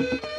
you